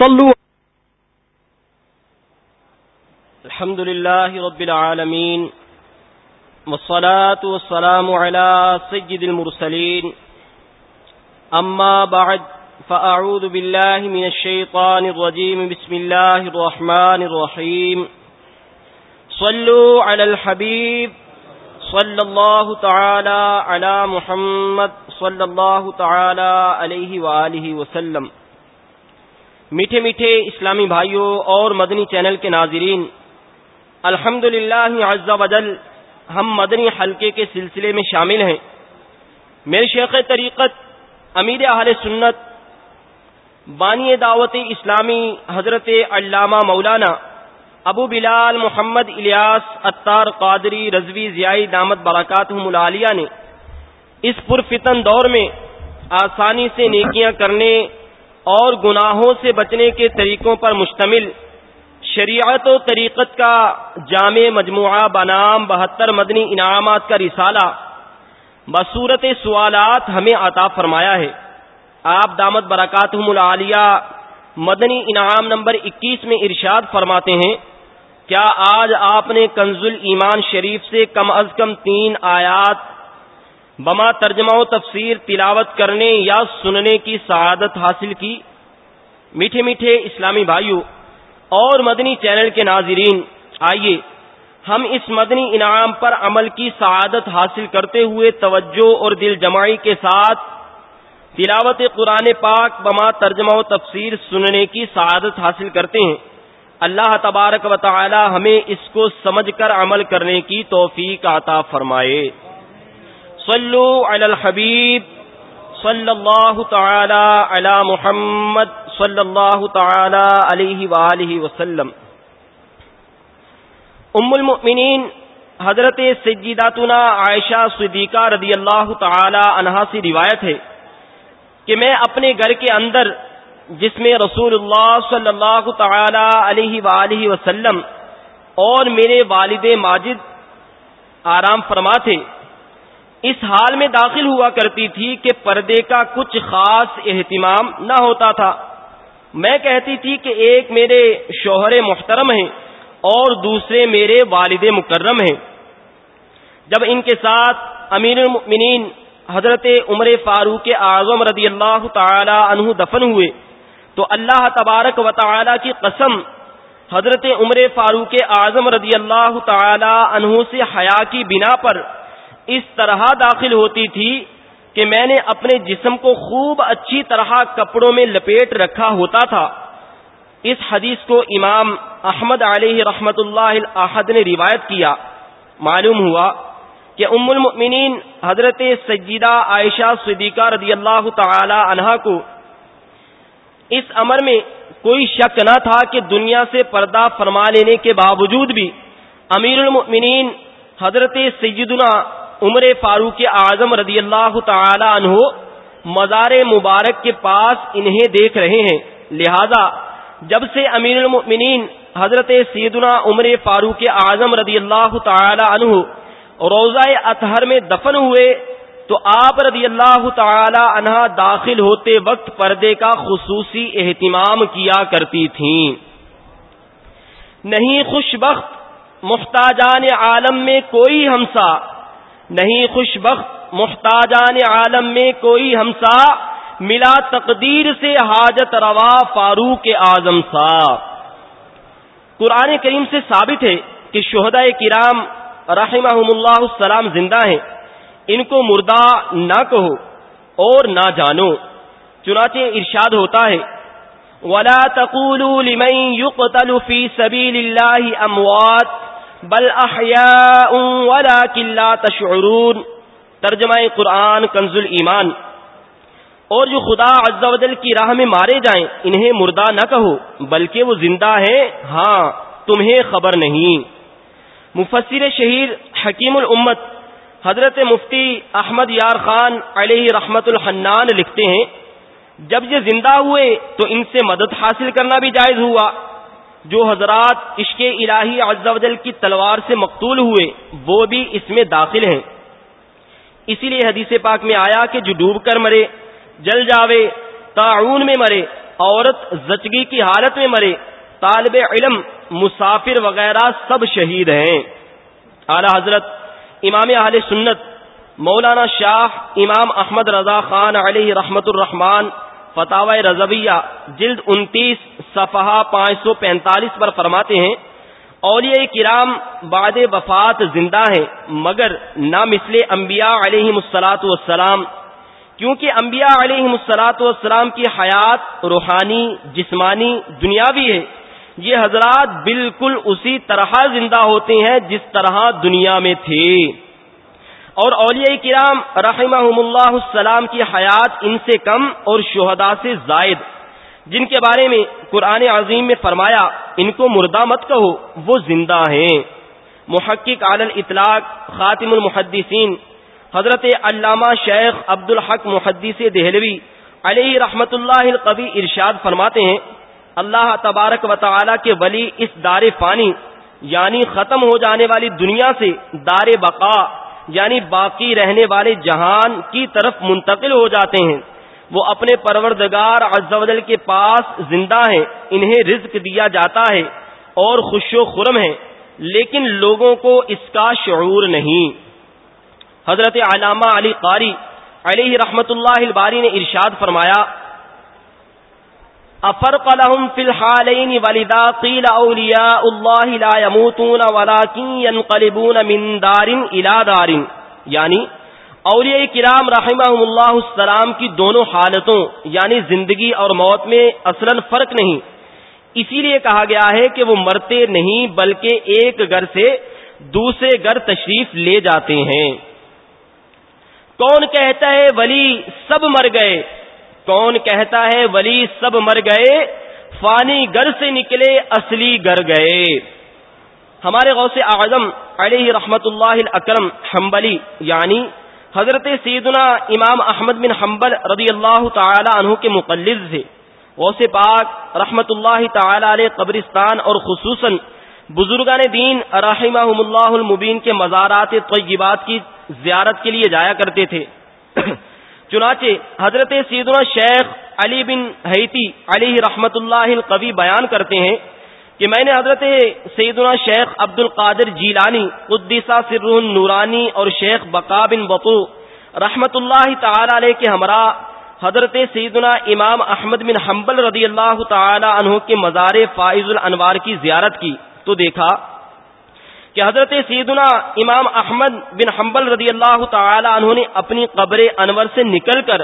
صلوا الحمد لله رب العالمين والصلاة والسلام على سيد المرسلين أما بعد فأعوذ بالله من الشيطان الرجيم بسم الله الرحمن الرحيم صلوا على الحبيب صلى الله تعالى على محمد صلى الله تعالى عليه وآله وسلم۔ میٹھے میٹھے اسلامی بھائیوں اور مدنی چینل کے ناظرین الحمد للہ وجل ہم مدنی حلقے کے سلسلے میں شامل ہیں۔ میرے شیخ طریقت امیر اہل سنت بانی دعوت اسلامی حضرت علامہ مولانا ابو بلال محمد الیاس اتار قادری رضوی ضیائی دامت برکات ملالیہ نے اس پرفتن دور میں آسانی سے نیکیاں کرنے اور گناہوں سے بچنے کے طریقوں پر مشتمل شریعت و طریقت کا جامع مجموعہ بنام بہتر مدنی انعامات کا رسالہ بصورت سوالات ہمیں عطا فرمایا ہے۔ آپ دامت برکات العالیہ مدنی انعام نمبر اکیس میں ارشاد فرماتے ہیں کیا آج آپ نے کنز ایمان شریف سے کم از کم تین آیات بما ترجمہ و تفسیر تلاوت کرنے یا سننے کی سعادت حاصل کی؟ میٹھے میٹھے اسلامی بھائیوں اور مدنی چینل کے ناظرین، آئیے ہم اس مدنی انعام پر عمل کی سعادت حاصل کرتے ہوئے توجہ اور دل جمائی کے ساتھ تلاوت قرآن پاک بما ترجمہ و تفسیر سننے کی سعادت حاصل کرتے ہیں۔ اللہ تبارک و تعالی ہمیں اس کو سمجھ کر عمل کرنے کی توفیق عطا فرمائے۔ صلو علی الحبیب صلی اللہ تعالی علی محمد صلی اللہ تعالی علیہ وآلہ وسلم۔ ام المؤمنین، حضرت سجیداتنا عائشہ صدیقہ رضی اللہ تعالی عنہا سے روایت ہے کہ میں اپنے گھر کے اندر جس میں رسول اللہ صلی اللہ تعالی علیہ وآلہ وسلم اور میرے والد ماجد آرام فرما تھے اس حال میں داخل ہوا کرتی تھی کہ پردے کا کچھ خاص اہتمام نہ ہوتا تھا۔ میں کہتی تھی کہ ایک میرے شوہر محترم ہیں اور دوسرے میرے والد مکرم ہیں۔ جب ان کے ساتھ امیر المؤمنین حضرت عمر فاروق اعظم رضی اللہ تعالی عنہ دفن ہوئے تو اللہ تبارک و تعالی کی قسم حضرت عمر فاروق اعظم رضی اللہ تعالی عنہ سے حیا کی بنا پر اس طرح داخل ہوتی تھی کہ میں نے اپنے جسم کو خوب اچھی طرح کپڑوں میں لپیٹ رکھا ہوتا تھا۔ اس حدیث کو امام احمد علیہ رحمت اللہ احد نے روایت کیا۔ معلوم ہوا کہ ام المؤمنین حضرت سجیدہ عائشہ صدیقہ رضی اللہ تعالی عنہا کو اس امر میں کوئی شک نہ تھا کہ دنیا سے پردہ فرما لینے کے باوجود بھی امیر المؤمنین حضرت سیدنا عمر فاروق اعظم رضی اللہ تعالی عنہ مزار مبارک کے پاس انہیں دیکھ رہے ہیں۔ لہذا جب سے امیر المؤمنین حضرت سیدنا عمر فاروق اعظم رضی اللہ تعالی عنہ روزہ اطہر میں دفن ہوئے تو آپ رضی اللہ تعالی عنہ داخل ہوتے وقت پردے کا خصوصی اہتمام کیا کرتی تھیں۔ نہیں خوش بخت محتاجان عالم میں کوئی ہمسا، نہیں خوش بخت محتاجان عالم میں کوئی ہمسا، ملا تقدیر سے حاجت روا فاروق اعظم سا۔ قرآن کریم سے ثابت ہے کہ شہداء کرام رحمہ اللہ السلام زندہ ہیں۔ ان کو مردہ نہ کہو اور نہ جانو۔ چنانچہ ارشاد ہوتا ہے، ولا تقولوا لمن يقتل في سبيل الله اموات بل احياء ولكن لا تشعرون۔ ترجمہ قرآن، کنز ایمان اور جو خدا عز و جل کی راہ میں مارے جائیں، انہیں مردہ نہ کہو، بلکہ وہ زندہ ہیں۔ ہاں تمہیں خبر نہیں۔ مفسر شہیر حکیم الامت حضرت مفتی احمد یار خان علیہ رحمت الحنان لکھتے ہیں، جب یہ زندہ ہوئے تو ان سے مدد حاصل کرنا بھی جائز ہوا۔ جو حضرات عشق الہی عز و جل کی تلوار سے مقتول ہوئے، وہ بھی اس میں داخل ہیں۔ اسی لیے حدیث پاک میں آیا کہ جو ڈوب کر مرے، جل جاوے تعاون میں مرے، عورت زچگی کی حالت میں مرے، طالب علم، مسافر وغیرہ سب شہید ہیں۔ اعلی حضرت امام اہل سنت، مولانا شاہ امام احمد رضا خان علیہ رحمت الرحمان فتح رضویہ، جلد انتیس، صفحہ پانچ سو پینتالیس پر فرماتے ہیں، اولیاء کرام بعد وفات زندہ ہیں، مگر نہ مثل انبیاء علیہ مسلاط والسلام، کیونکہ انبیاء علیہ مسلاط والسلام کی حیات روحانی، جسمانی، دنیاوی ہے۔ یہ حضرات بالکل اسی طرح زندہ ہوتے ہیں جس طرح دنیا میں تھے۔ اور اولیاء کرام رحمہ اللہ السلام کی حیات ان سے کم اور شہدا سے زائد۔ جن کے بارے میں قرآن عظیم میں فرمایا، ان کو مردہ مت کہو، وہ زندہ ہیں۔ محقق عال الاطلاق، خاتم المحدثین، حضرت علامہ شیخ عبد الحق محدث دہلوی علیہ رحمت اللہ القوی ارشاد فرماتے ہیں اللہ تبارک و تعالی کے ولی اس دار فانی یعنی ختم ہو جانے والی دنیا سے دار بقا یعنی باقی رہنے والے جہان کی طرف منتقل ہو جاتے ہیں۔ وہ اپنے پروردگار عز و جل کے پاس زندہ ہیں، انہیں رزق دیا جاتا ہے اور خوش و خرم ہے لیکن لوگوں کو اس کا شعور نہیں۔ حضرت علامہ علی قاری علیہ رحمت اللہ الباری نے ارشاد فرمایا افرق لهم في الحالين ولذا قيل اولياء الله لا يموتون ولكن ينقلبون من دار الى دار یعنی اولیاء کرام رحمہم اللہ السلام کی دونوں حالتوں یعنی زندگی اور موت میں اصلا فرق نہیں۔ اسی لیے کہا گیا ہے کہ وہ مرتے نہیں بلکہ ایک گھر سے دوسرے گھر تشریف لے جاتے ہیں۔ کون کہتا ہے ولی سب مر گئے؟ کون کہتا ہے ولی سب مر گئے، فانی گر سے نکلے، اصلی گر گئے۔ ہمارے غوث اعظم علیہ رحمت اللہ اکرم حنبلی یعنی حضرت سیدنا امام احمد بن حنبل رضی اللہ تعالی عنہ کے مقلد تھے۔ غوث پاک رحمت اللہ تعالی علیہ قبرستان اور خصوصاً بزرگان دین رحمہ اللہ المبین کے مزارات طیبات کی زیارت کے لیے جایا کرتے تھے۔ چنانچہ حضرت سیدنا شیخ علی بن حیتی علی رحمت اللہ القوی بیان کرتے ہیں کہ میں نے حضرت سیدنا شیخ عبد القادر جیلانی، قدیسہ سر نورانی اور شیخ بقا بن بطو رحمت اللہ تعالی علیہ کے ہمراہ حضرت سیدنا امام احمد بن حنبل رضی اللہ تعالی عنہ کے مزار فائز الانوار کی زیارت کی، تو دیکھا کہ حضرت سیدنا امام احمد بن حنبل رضی اللہ تعالی عنہ نے اپنی قبر انور سے نکل کر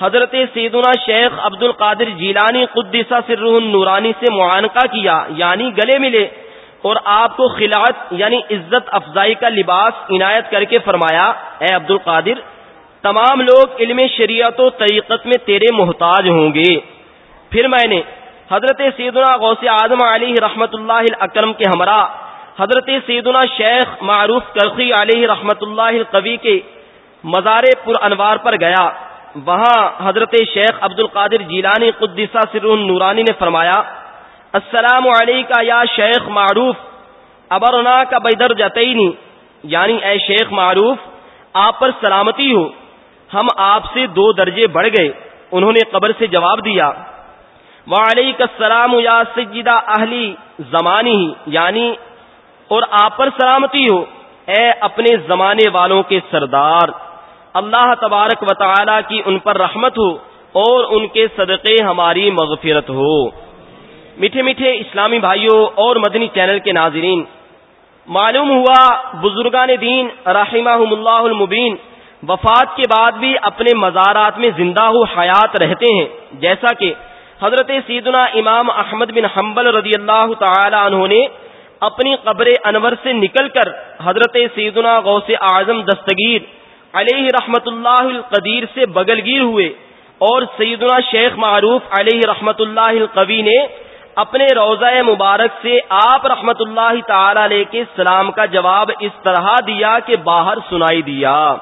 حضرت سیدنا شیخ عبد القادر جیلانی قدسہ سر نورانی سے معانقہ کیا یعنی گلے ملے اور آپ کو خلاعت یعنی عزت افزائی کا لباس عنایت کر کے فرمایا، اے عبد القادر تمام لوگ علم شریعت و طریقت میں تیرے محتاج ہوں گے۔ پھر میں نے حضرت سیدنا غوث اعظم علی رحمت اللہ اکرم کے ہمراہ حضرت سیدنا شیخ معروف کرخی علیہ رحمت اللہ القوی کے مزار پر انوار پر گیا۔ وہاں حضرت شیخ عبد القادر جیلانی قدسہ سر نورانی نے فرمایا، السلام علیکہ یا شیخ معروف، ابرنا کا بیدر جتینی۔ یعنی اے شیخ معروف، آپ پر سلامتی ہو ہم آپ سے دو درجے بڑھ گئے۔ انہوں نے قبر سے جواب دیا وعلیک السلام یا سجدہ اہلی زمانی یعنی اور آپ پر سلامتی ہو۔ اے اپنے زمانے والوں کے سردار، اللہ تبارک و تعالی کی ان پر رحمت ہو اور ان کے صدقے ہماری مغفرت ہو۔ میٹھے میٹھے اسلامی بھائیوں اور مدنی چینل کے ناظرین، معلوم ہوا بزرگان دین رحمہ اللہ المبین وفات کے بعد بھی اپنے مزارات میں زندہ ہو حیات رہتے ہیں۔ جیسا کہ حضرت سیدنا امام احمد بن حنبل رضی اللہ تعالی عنہ نے اپنی قبر انور سے نکل کر حضرت سیدنا غوث اعظم دستگیر علیہ رحمت اللہ القدیر سے بغلگیر ہوئے اور سیدنا شیخ معروف علیہ رحمت اللہ القوی نے اپنے روزہ مبارک سے آپ رحمت اللہ تعالی علیہ کے سلام کا جواب اس طرح دیا کہ باہر سنائی دیا۔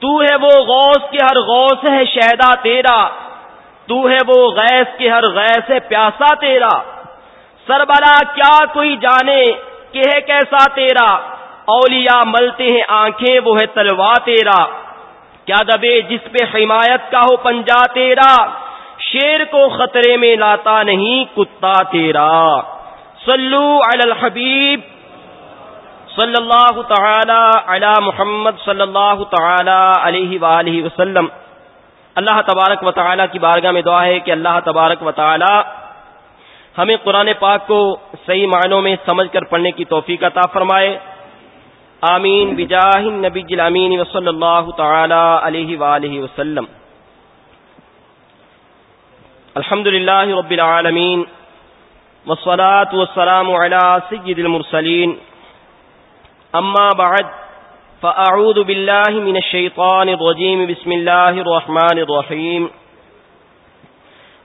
تو ہے وہ غوث کے ہر غوث ہے شہدا تیرا۔ تو ہے وہ غیث کے ہر غیث ہے پیاسا تیرا۔ سربلا کیا کوئی جانے؟ کہ ہے کیسا تیرا؟ اولیاء ملتے ہیں آنکھیں، وہ ہے تلوا تیرا۔ کیا دبے جس پہ حمایت کا ہو پنجا تیرا؟ شیر کو خطرے میں لاتا نہیں کتا تیرا۔ صلو علی الحبیب۔ صلی اللہ تعالی علی محمد صلی اللہ تعالی علیہ وآلہ وسلم۔ اللہ تبارک و تعالی کی بارگاہ میں دعا ہے کہ اللہ تبارک و تعالی ہمیں قرآن پاک کو صحیح معنوں میں سمجھ کر پڑھنے کی توفیق عطا فرمائے۔ آمین۔ بجاہ نبی جلامین وصلی اللہ تعالی علیہ وآلہ وسلم۔ الحمد للہ رب العالمین والصلاة والسلام على سید المرسلین۔ اما بعد، فاعوذ باللہ من الشیطان الرجیم۔ بسم اللہ الرحمن الرحیم۔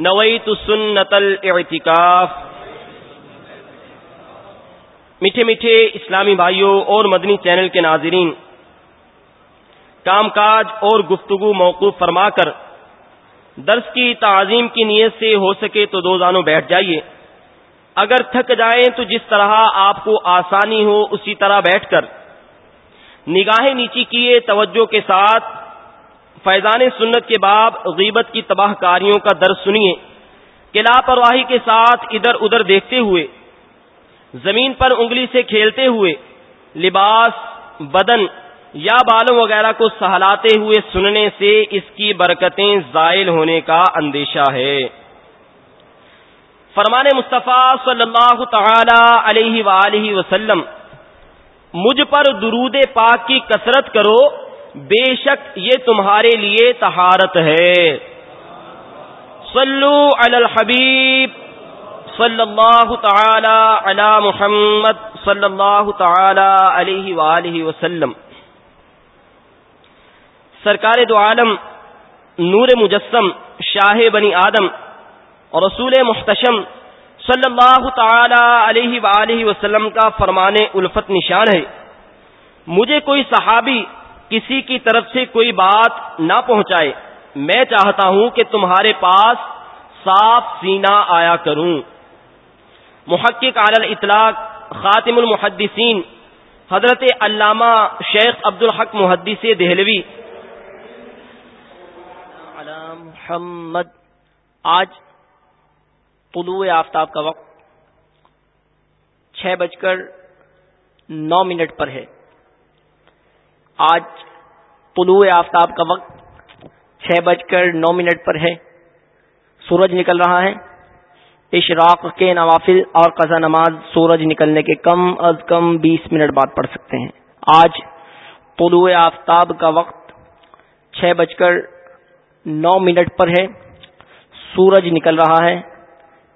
نویت سنت الاعتکاف۔ میٹھے میٹھے اسلامی بھائیوں اور مدنی چینل کے ناظرین کام کاج اور گفتگو موقوف فرما کر درس کی تعظیم کی نیت سے ہو سکے تو دو زانوں بیٹھ جائیے۔ اگر تھک جائیں تو جس طرح آپ کو آسانی ہو اسی طرح بیٹھ کر۔ نگاہیں نیچی کیے توجہ کے ساتھ فیضان سنت کے باب غیبت کی تباہ کاریوں کا درد سنیے۔ کہ لاپرواہی کے ساتھ ادھر ادھر دیکھتے ہوئے، زمین پر انگلی سے کھیلتے ہوئے، لباس، بدن یا بالوں وغیرہ کو سہلاتے ہوئے سننے سے اس کی برکتیں زائل ہونے کا اندیشہ ہے۔ فرمان مصطفیٰ صلی اللہ تعالی علیہ وآلہ وسلم، مجھ پر درود پاک کی کثرت کرو بے شک یہ تمہارے لیے تہارت ہے۔ صلو علی الحبیب صلی اللہ تعالی علی محمد صلی اللہ تعالی علیہ وآلہ وسلم۔ سرکار دو عالم، نور مجسم، شاہ بنی آدم اور رسول محتشم صلی اللہ تعالی علیہ وآلہ وسلم کا فرمان الفت نشان ہے۔ مجھے کوئی صحابی کسی کی طرف سے کوئی بات نہ پہنچائے۔ میں چاہتا ہوں کہ تمہارے پاس صاف سینہ آیا کروں۔ محقق علی الاطلاق خاتم المحدثین حضرت علامہ شیخ عبد الحق محدث دہلوی۔ محمد، آج طلوع آفتاب کا وقت چھ بج کر نو منٹ پر ہے۔ آج طلوع آفتاب کا وقت چھ بج کر نو منٹ پر ہے۔ سورج نکل رہا ہے۔ اشراق کے نوافل اور قزا نماز سورج نکلنے کے کم از کم بیس منٹ بعد پڑھ سکتے ہیں۔ آج طلوع آفتاب کا وقت چھ بج کر نو منٹ پر ہے۔ سورج نکل رہا ہے۔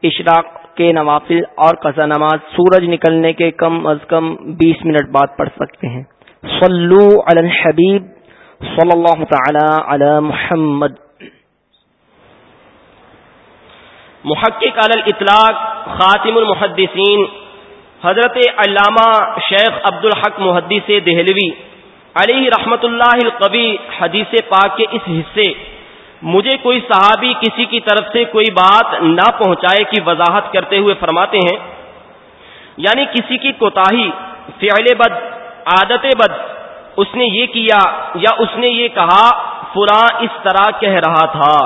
اشراق کے نوافل اور قزا نماز سورج نکلنے کے کم از کم بیس منٹ بعد پڑھ سکتے ہیں۔ صلو علی الحبیب صلی اللہ تعالی علی محمد. محقق علی الاطلاق خاتم المحدثین حضرت علامہ شیخ عبد الحق محدث دہلوی علیہ رحمت اللہ القبی حدیث پاک کے اس حصے مجھے کوئی صحابی کسی کی طرف سے کوئی بات نہ پہنچائے کی وضاحت کرتے ہوئے فرماتے ہیں یعنی کسی کی کوتاہی، فعل بد عادت بد، اس نے یہ کیا یا اس نے یہ کہا، فلاں اس طرح کہہ رہا تھا۔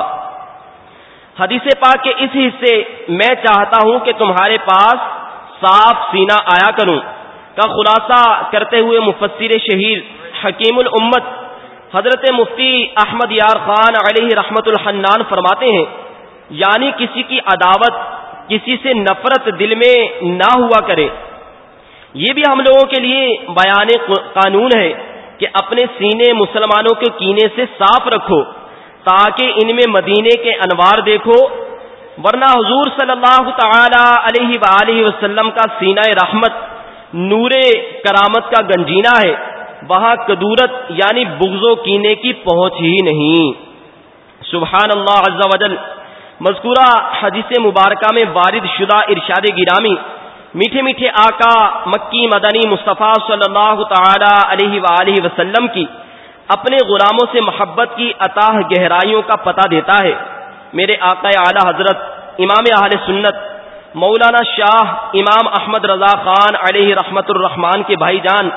حدیث پاک کے اس حصے میں چاہتا ہوں کہ تمہارے پاس صاف سینہ آیا کروں۔ کا خلاصہ کرتے ہوئے مفسر شہیر حکیم الامت حضرت مفتی احمد یار خان علیہ رحمت الحنان فرماتے ہیں یعنی کسی کی عداوت کسی سے نفرت دل میں نہ ہوا کرے۔ یہ بھی ہم لوگوں کے لیے بیان قانون ہے کہ اپنے سینے مسلمانوں کے کینے سے صاف رکھو تاکہ ان میں مدینے کے انوار دیکھو ورنہ حضور صلی اللہ تعالی علیہ وآلہ وسلم کا سینہ رحمت نور کرامت کا گنجینا ہے وہاں کدورت یعنی بغض و کینے کی پہنچ ہی نہیں سبحان اللہ عز و جل مذکورہ حدیث مبارکہ میں وارد شدہ ارشاد گرامی میٹھے میٹھے آقا مکی مدنی مصطفیٰ صلی اللہ تعالی علیہ وآلہ وسلم کی اپنے غلاموں سے محبت کی عطاہ گہرائیوں کا پتہ دیتا ہے۔ میرے آقا اعلی حضرت، امام اہل سنت، مولانا شاہ امام احمد رضا خان علیہ رحمت الرحمان کے بھائی جان،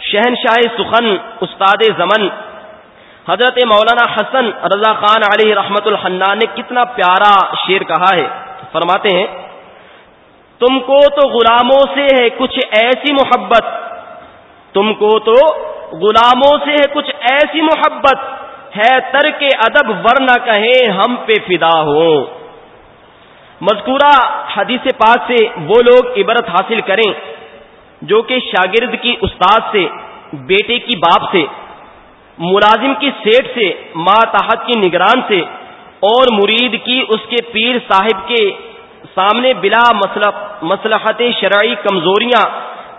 شہنشاہ سخن، استاد زمن، حضرت مولانا حسن رضا خان علیہ رحمت الحنان نے کتنا پیارا شیر کہا ہے۔ فرماتے ہیں تم کو تو غلاموں سے ہے کچھ ایسی محبت۔ تم کو تو غلاموں سے ہے کچھ ایسی محبت۔ ہے تر کے ادب ورنہ کہیں ہم پہ فدا ہو مذکورہ حدیث پاک سے وہ لوگ عبرت حاصل کریں جو کہ شاگرد کی استاد سے، بیٹے کی باپ سے، ملازم کی سیٹ سے ماں تحت کی نگران سے اور مرید کی اس کے پیر صاحب کے سامنے بلا مسلحت شرعی کمزوریاں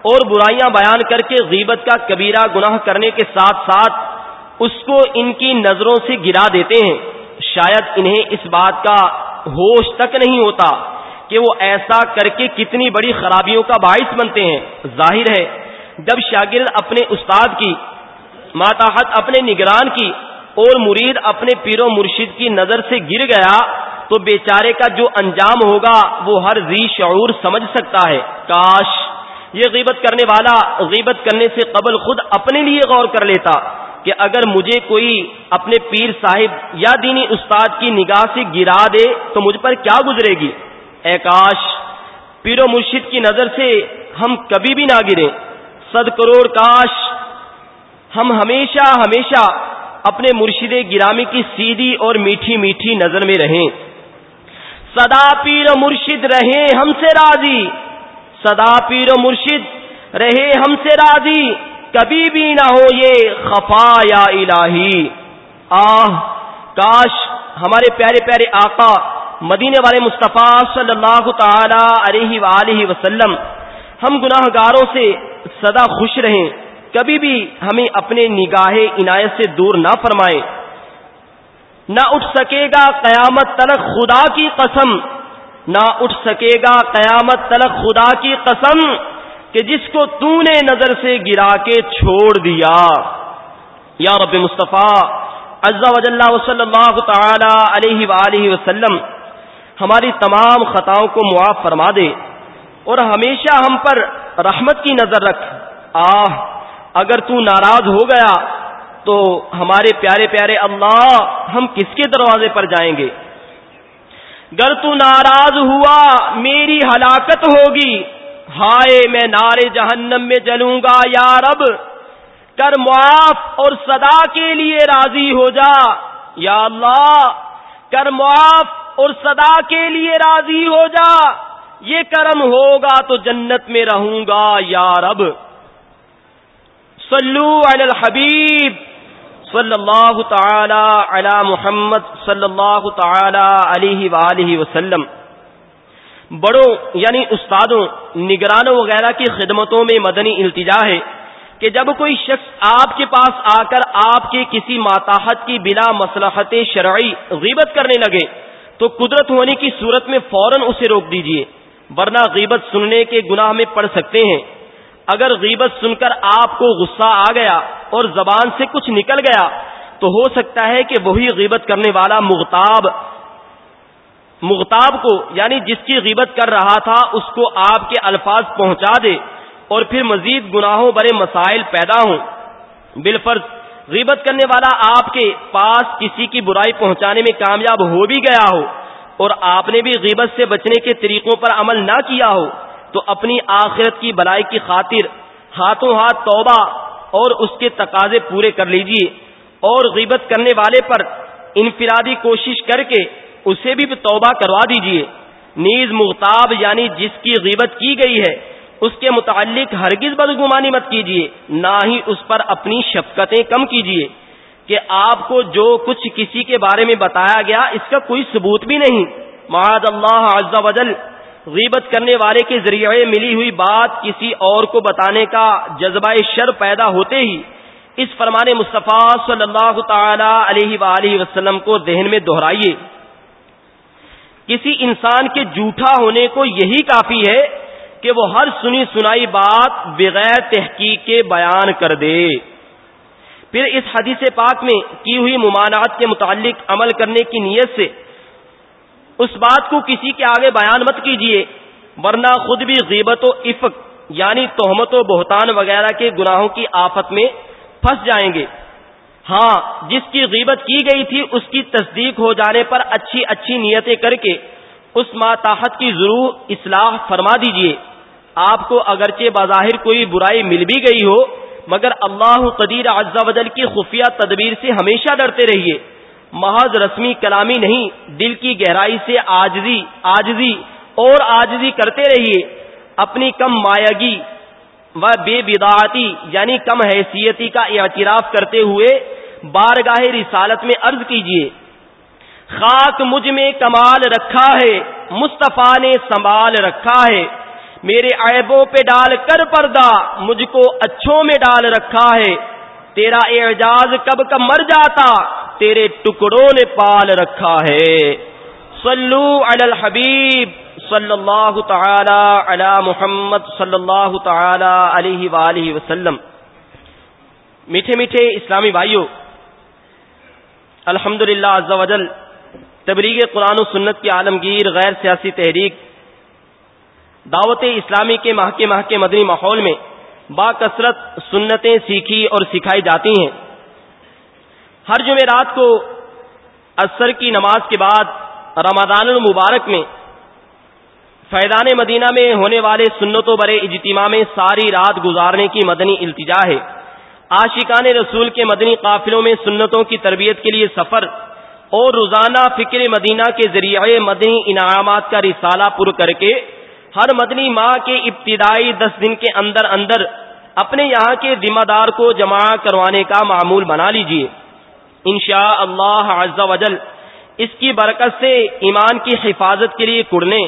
اور برائیاں بیان کر کے غیبت کا کبیرہ گناہ کرنے کے ساتھ ساتھ اس کو ان کی نظروں سے گرا دیتے ہیں۔ شاید انہیں اس بات کا ہوش تک نہیں ہوتا کہ وہ ایسا کر کے کتنی بڑی خرابیوں کا باعث بنتے ہیں۔ ظاہر ہے، جب شاگرد اپنے استاد کی، ماتاحت اپنے نگران کی اور مرید اپنے پیر و مرشد کی نظر سے گر گیا تو بیچارے کا جو انجام ہوگا وہ ہر ذی شعور سمجھ سکتا ہے۔ کاش یہ غیبت کرنے والا غیبت کرنے سے قبل خود اپنے لیے غور کر لیتا کہ اگر مجھے کوئی اپنے پیر صاحب یا دینی استاد کی نگاہ سے گرا دے تو مجھ پر کیا گزرے گی؟ اے کاش، پیر و مرشد کی نظر سے ہم کبھی بھی نہ گریں۔ صد کروڑ کاش، ہم ہمیشہ ہمیشہ اپنے مرشد گرامی کی سیدھی اور میٹھی میٹھی نظر میں رہیں۔ سدا پیر و مرشد رہے ہم سے راضی۔ سدا پیر و مرشد رہے ہم سے راضی۔ کبھی بھی نہ ہو یہ خفا یا الہی۔ آہ، کاش ہمارے پیارے پیارے آقا مدینے والے مصطفیٰ صلی اللہ تعالی علیہ وآلہ وسلم ہم گناہ گاروں سے سدا خوش رہیں۔ کبھی بھی ہمیں اپنے نگاہ عنایت سے دور نہ فرمائے نہ اٹھ سکے گا قیامت تلک خدا کی قسم، نہ اٹھ سکے گا قیامت تلک خدا کی قسم کہ جس کو تو نے نظر سے گرا کے چھوڑ دیا۔ یا رب مصطفیٰ، عز و جل صلی اللہ تعالی علیہ وآلہ وسلم ہماری تمام خطاؤں کو معاف فرما دے اور ہمیشہ ہم پر رحمت کی نظر رکھ۔ آہ، اگر تو ناراض ہو گیا تو ہمارے پیارے پیارے اللہ ہم کس کے دروازے پر جائیں گے؟ گر تو ناراض ہوا، میری ہلاکت ہوگی۔ ہائے، میں نارے جہنم میں جلوں گا، یا رب! کر معاف اور صدا کے لیے راضی ہو جا۔ یا اللہ، کر معاف اور صدا کے لیے راضی ہو جا۔ یہ کرم ہوگا تو جنت میں رہوں گا، یا رب! صلو علی الحبیب۔ صلی اللہ تعالی علی محمد صلی اللہ تعالی علیہ وآلہ وسلم۔ بڑوں یعنی استادوں، نگرانوں وغیرہ کی خدمتوں میں مدنی التجا ہے کہ جب کوئی شخص آپ کے پاس آ کر آپ کے کسی ماتاحت کی بلا مسلحت شرعی غیبت کرنے لگے تو قدرت ہونے کی صورت میں فوراً اسے روک دیجیے ورنہ غیبت سننے کے گناہ میں پڑ سکتے ہیں۔ اگر غیبت سن کر آپ کو غصہ آ گیا اور زبان سے کچھ نکل گیا، تو ہو سکتا ہے کہ وہی غیبت کرنے والا مغتاب مغتاب کو یعنی جس کی غیبت کر رہا تھا، اس کو آپ کے الفاظ پہنچا دے اور پھر مزید گناہوں برے مسائل پیدا ہوں۔ بالفرض، غیبت کرنے والا آپ کے پاس کسی کی برائی پہنچانے میں کامیاب ہو بھی گیا ہو اور آپ نے بھی غیبت سے بچنے کے طریقوں پر عمل نہ کیا ہو تو اپنی آخرت کی بلائی کی خاطر ہاتھوں ہاتھ توبہ اور اس کے تقاضے پورے کر لیجیے اور غیبت کرنے والے پر انفرادی کوشش کر کے اسے بھی توبہ کروا دیجیے۔ نیز مغتاب یعنی جس کی غیبت کی گئی ہے، اس کے متعلق ہرگز بدگمانی مت کیجیے نہ ہی اس پر اپنی شفقتیں کم کیجیے کہ آپ کو جو کچھ کسی کے بارے میں بتایا گیا، اس کا کوئی ثبوت بھی نہیں۔ معاذ اللہ عز و جل غیبت کرنے والے کے ذریعے ملی ہوئی بات کسی اور کو بتانے کا جذبہ شر پیدا ہوتے ہی اس فرمان مصطفیٰ صلی اللہ تعالی علیہ وآلہ وسلم کو ذہن میں دہرائیے۔ کسی انسان کے جھوٹا ہونے کو یہی کافی ہے کہ وہ ہر سنی سنائی بات بغیر تحقیق کے بیان کر دے۔ پھر اس حدیث پاک میں کی ہوئی ممانعت کے متعلق عمل کرنے کی نیت سے اس بات کو کسی کے آگے بیان مت کیجیے ورنہ خود بھی غیبت و عفق یعنی تہمت و بہتان وغیرہ کے گناہوں کی آفت میں پھنس جائیں گے۔ ہاں جس کی غیبت کی گئی تھی، اس کی تصدیق ہو جانے پر اچھی اچھی نیتیں کر کے اس ماتاحت کی ضرور اصلاح فرما دیجیے آپ کو اگرچہ بظاہر کوئی برائی مل بھی گئی ہو، مگر اللہ قدیر اعضا وجل کی خفیہ تدبیر سے ہمیشہ ڈرتے رہیے۔ محض رسمی کلامی نہیں، دل کی گہرائی سے آجزی آجزی اور آجزی کرتے رہیے۔ اپنی کم مایگی و بے بداعتی یعنی کم حیثیتی کا اعتراف کرتے ہوئے بارگاہ رسالت میں عرض کیجیے، خاک مجھ میں کمال رکھا ہے، مصطفیٰ نے سنبھال رکھا ہے۔ میرے عیبوں پہ ڈال کر پردہ، مجھ کو اچھوں میں ڈال رکھا ہے۔ تیرا اعجاز کب کب مر جاتا تیرے ٹکڑوں نے پال رکھا ہے۔ صلو علی الحبیب صلی اللہ تعالی علی محمد صلی اللہ تعالی علیہ وآلہ وسلم۔ میٹھے میٹھے اسلامی بھائیوں الحمد للہ وجل، تبلیغ قرآن و سنت کی عالمگیر غیر سیاسی تحریک، دعوت اسلامی کے ماہ کے ماہ کے مدنی ماحول میں با کثرت سنتیں سیکھی اور سکھائی جاتی ہیں۔ ہر جمعرات کو اثر کی نماز کے بعد رمضان المبارک میں فیضان مدینہ میں ہونے والے سنت و برے اجتماع میں ساری رات گزارنے کی مدنی التجا ہے۔ عاشقان رسول کے مدنی قافلوں میں سنتوں کی تربیت کے لیے سفر اور روزانہ فکر مدینہ کے ذریعے مدنی انعامات کا رسالہ پر کر کے ہر مدنی ماہ کے ابتدائی دس دن کے اندر اندر اپنے یہاں کے ذمہ دار کو جمع کروانے کا معمول بنا لیجیے انشاء اللہ عز و جل، اس کی برکت سے ایمان کی حفاظت کے لیے کڑنے،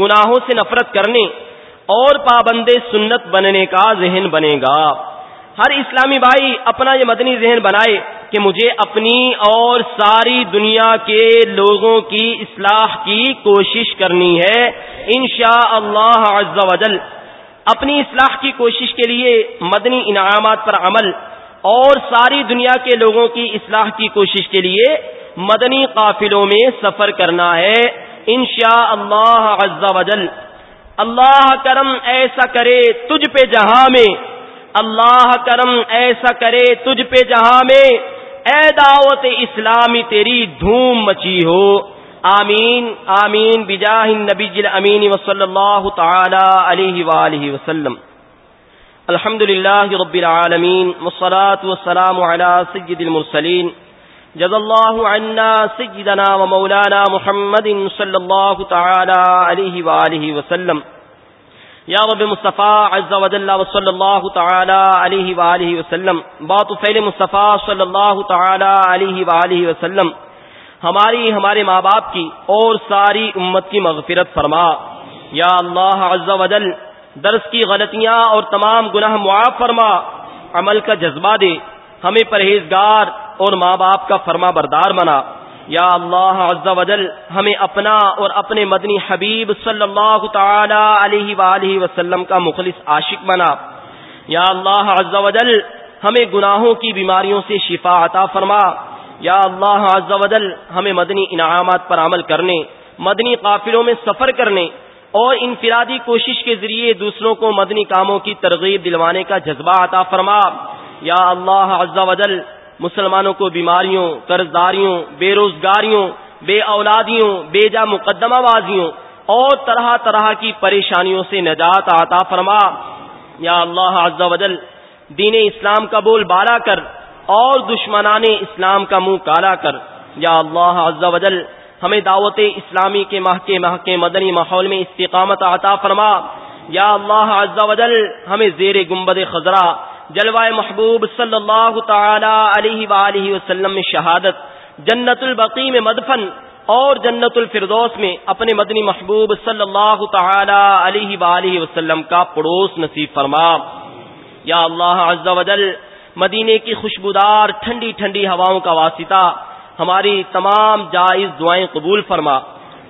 گناہوں سے نفرت کرنے اور پابند سنت بننے کا ذہن بنے گا۔ ہر اسلامی بھائی اپنا یہ مدنی ذہن بنائے کہ مجھے اپنی اور ساری دنیا کے لوگوں کی اصلاح کی کوشش کرنی ہے۔ انشاء اللہ عز و جل، اپنی اصلاح کی کوشش کے لیے مدنی انعامات پر عمل اور ساری دنیا کے لوگوں کی اصلاح کی کوشش کے لیے مدنی قافلوں میں سفر کرنا ہے۔ انشاء اللہ عز و جل اللہ کرم ایسا کرے تجھ پہ جہاں میں۔ اللہ کرم ایسا کرے تجھ پہ جہاں میں۔ اے دعوت اسلامی، تیری دھوم مچی ہو۔ آمین آمین۔ بجاہ النبی امین و صلی اللہ تعالی علیہ وآلہ وسلم۔ الحمد للہ رب العالمین والصلاة والسلام علی سید المرسلین جز اللہ عنا سیدنا و مولانا محمد صلی اللہ تعالی علیہ وآلہ وسلم. یا رب مصطفیٰ عز و جل و صلی اللہ تعالی علیہ وآلہ وسلم. بات فیل مصطفیٰ صلی اللہ تعالی علیہ وآلہ وسلم. ہماری ہمارے ماں باپ کی اور ساری امت کی مغفرت فرما. یا اللہ عز و جل درس کی غلطیاں اور تمام گناہ معاف فرما، عمل کا جذبہ دے۔ ہمیں پرہیزگار اور ماں باپ کا فرما بردار بنا۔ یا اللہ عز و جل، ہمیں اپنا اور اپنے مدنی حبیب صلی اللہ تعالی علیہ وآلہ وسلم کا مخلص عاشق بنا۔ یا اللہ عز و جل، ہمیں گناہوں کی بیماریوں سے شفا عطا فرما۔ یا اللہ عز و جل، ہمیں مدنی انعامات پر عمل کرنے، مدنی قافلوں میں سفر کرنے اور انفرادی کوشش کے ذریعے دوسروں کو مدنی کاموں کی ترغیب دلوانے کا جذبہ عطا فرما۔ یا اللہ عز و جل، مسلمانوں کو بیماریوں قرض داریوں بے روزگاریوں، بے اولادیوں، بے جا مقدمہ بازیوں اور طرح طرح کی پریشانیوں سے نجات عطا فرما۔ یا اللہ عز و جل، دین اسلام کا بول بالا کر اور دشمنان اسلام کا منہ کالا کر۔ یا اللہ عز و جل ہمیں دعوت اسلامی کے ماہ کے ماہ کے مدنی ماحول میں استقامت عطا فرما۔ یا اللہ عز و جل ہمیں زیر گنبد خزرہ جلوائے محبوب صلی اللہ تعالی علیہ وآلہ وسلم میں شہادت، جنت البقی میں مدفن اور جنت الفردوس میں اپنے مدنی محبوب صلی اللہ تعالی علیہ وآلہ وسلم کا پڑوس نصیب فرما۔ یا اللہ عز و جل مدینے کی خوشبودار ٹھنڈی ٹھنڈی ہواؤں کا واسطہ ہماری تمام جائز دعائیں قبول فرما۔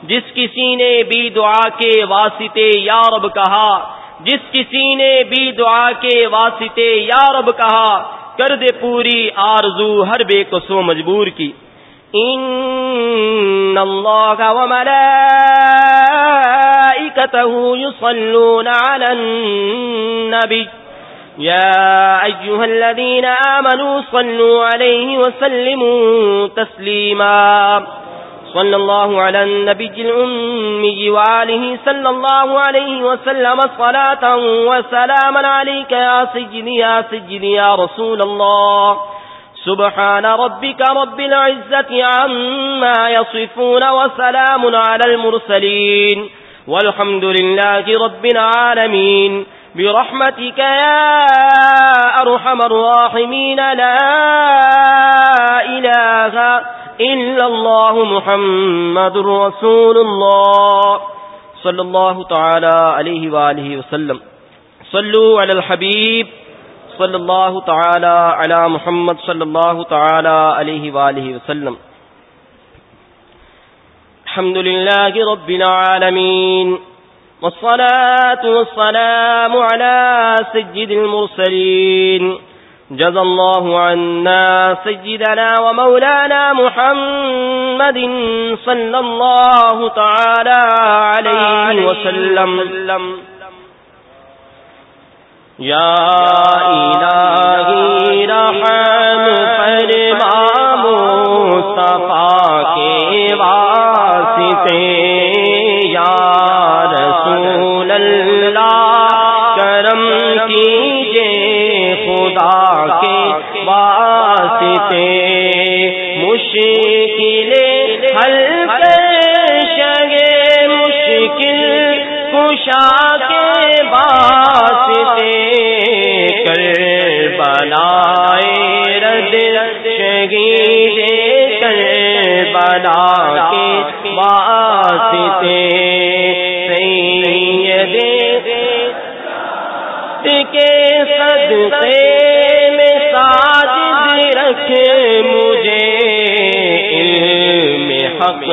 جس کسی نے بھی دعا کے واسطے یا رب کہا، جس کسی نے بھی دعا کے واسطے یا رب کہا، کر دے پوری آرزو ہر بے کسو مجبور کی۔ ان الله وملائكته يصلون على النبي يا ايها الذين امنوا صلوا عليه وسلموا تسليما. صلى الله على النبي الامي وآله صلى الله عليه وسلم صلاة وسلاما عليك يا سجدي يا سجدي يا رسول الله. سبحان ربك رب العزة عما يصفون وسلام على المرسلين. والحمد لله رب العالمين. برحمتك يا أرحم الراحمين، لا إله إلا الله محمد رسول الله. صلى الله تعالى عليه وآله وسلم. صلوا على الحبيب. صلی اللہ تعالی علی محمد صلی اللہ تعالی علیہ وآلہ وسلم. الحمد لله رب العالمين. والصلاة والسلام على سجد المرسلين. جزى الله عنا سجدنا ومولانا محمد صلى الله تعالى عليه وسلم. یا الہی مشکل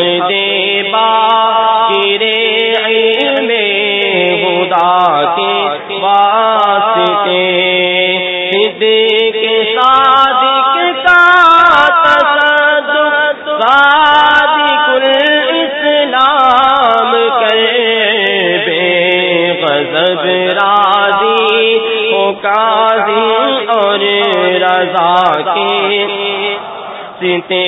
دے با گرے علم خدا کے واسطے۔ کے صادق کا تصدق، صادق الاسلام کر بے غضب راضی قاضی اور رضا کے۔ ستے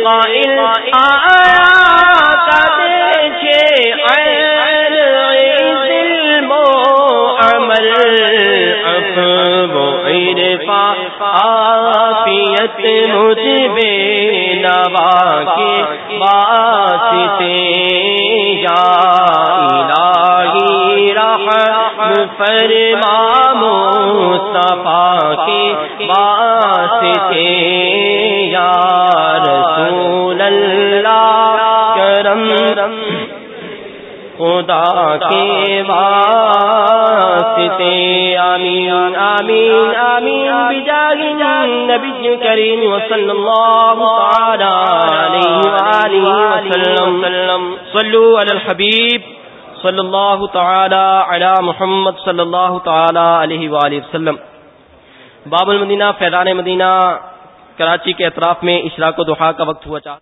قائل آیا کدے عین علم و عمل اب مجھ بے نوا کے باسی الكريم وصلى الله تعالى عليه وآله وسلم صلوا على الحبيب صلى الله تعالى على محمد صلى الله تعالى عليه وآله وسلم باب المدینہ، فیضان مدینہ، کراچی کے اطراف میں اشراق و دحا کا وقت ہوا چاہ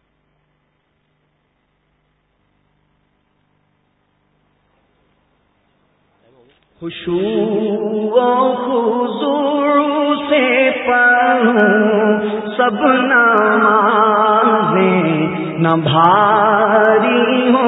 خوشو خوشو سے سب نہ بھاری ہو